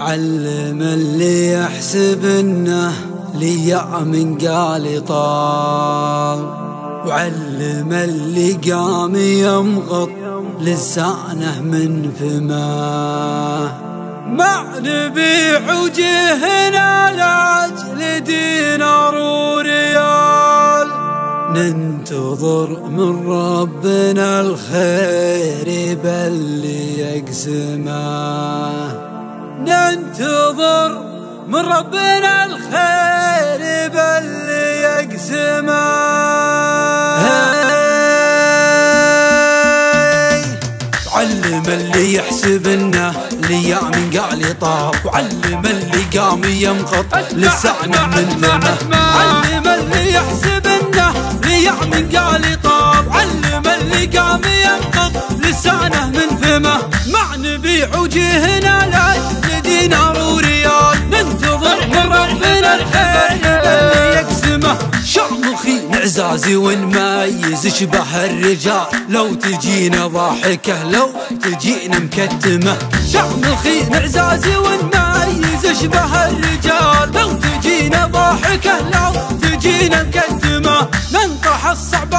علم اللي يحسب انه من قال طال. وعلم اللي قام يمغط لسانه من فماه ما نبيع وجهنا لأجل دينار وريال ننتظر من ربنا الخير بل يقسمه. ننتظر من ربنا الخير بل يقسمه. علم اللي يحسب إنه ليام قال طاب وعلم اللي قام يمخط لسانه من ذمه. علم اللي يحسب إنه ليام قال طاب علم اللي قام يمخط لسانه من فمه ما نبيع وجهنا لا نعزازي ونميز شبه الرجال لو تجينا ضاحكة لو تجينا مكتمة. شامخي نعزازي ونميز شبه الرجال لو تجينا ضاحكة لو تجينا مكتمة. ننطح الصعبات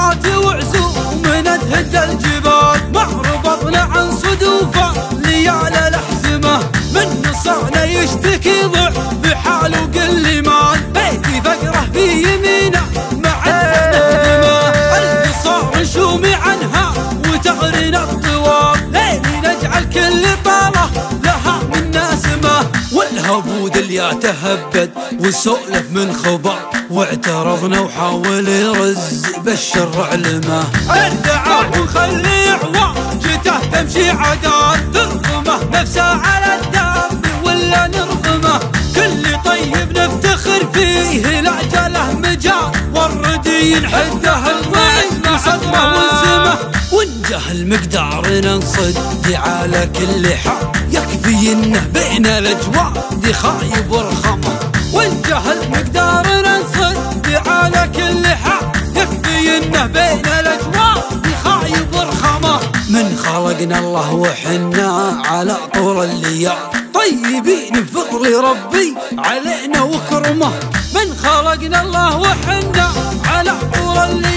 والهبود اللي تهبد وسولف من خبر واعترضنا وحاول يرز بالشر علمه. ادعى وخلي عواجته تمشي عدال ترغمه نفسه على الدار ولا نرغمه كل طيب نفتخر فيه العجله مجال والردي ينحده الضيق صدره والسمه ونجه مقدارنا على كل حال يكفي. انه بين الاجواد خايب ورخمه ونجه مقدارنا نصد على كل حال. يكفي انه بين الاجواد خايب ورخمه من خلقنا الله وحنا على طول الليالي طيبين بفضل ربي علينا وكرمه. من خلقنا الله وحنا على طول الليال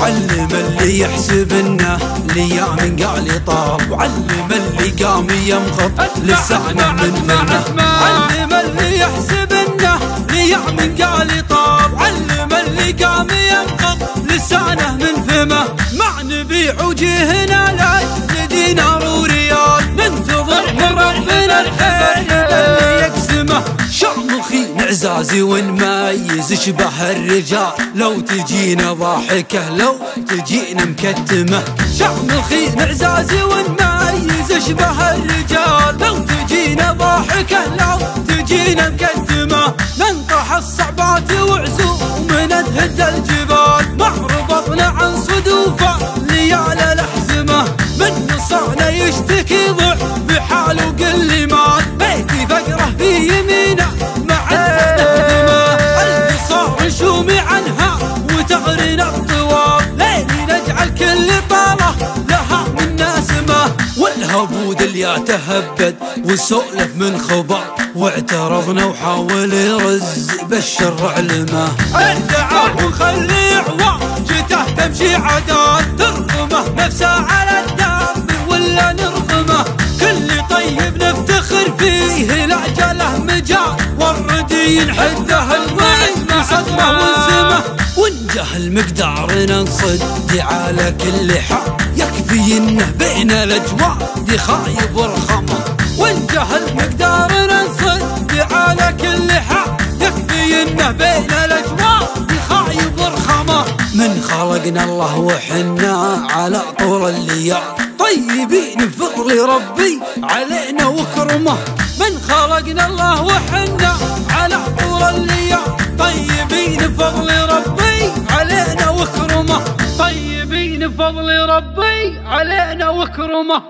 علم اللي يحسب إنه ليام قال طاب وعلم اللي قام يمخط لسانه من فمه علم اللي يحسب إنه ليام قال طاب علم اللي قام يمخط لسانه من فمه. ما نبيع وجهنا لا دينار وريال. ننتظر من ربنا الخير شامخي نعزازي ونميز شبه الرجال لو تجينا ضاحكة لو تجينا مكتمة. شامخي نعزازي ونميز شبه الرجال لو تجينا ضاحكة لو تجينا مكتمة. ننطح الصعبات وعزوم ندهد الجبال. ما ربطنا عن صدوفة ليال الأحزمة. من نصانه يشتكي والهبود اللي تهبد وسولف من خبر واعترضنا وحاول يرز بالشر علمه. ادعى وخلي عواجته تمشي عدال ترغمه نفسه على الدم ولا نرغمه كل طيب نفتخر فيه العجله مجال والردي والسمه ونجه مقدارنا نصد على كل حال يكفي إنه بين الاجواد خايب ورخمه وانجه مقدارنا نصد على كل حال يكفي إنه بين الاجواد خايب ورخمه من خلقنا الله وحنا على طول الليال طيبين بفضل ربي علينا وكرمه. من خلقنا الله وحنا على طول الليال طيبين بفضل ربي بفضل ربي علينا وكرمه.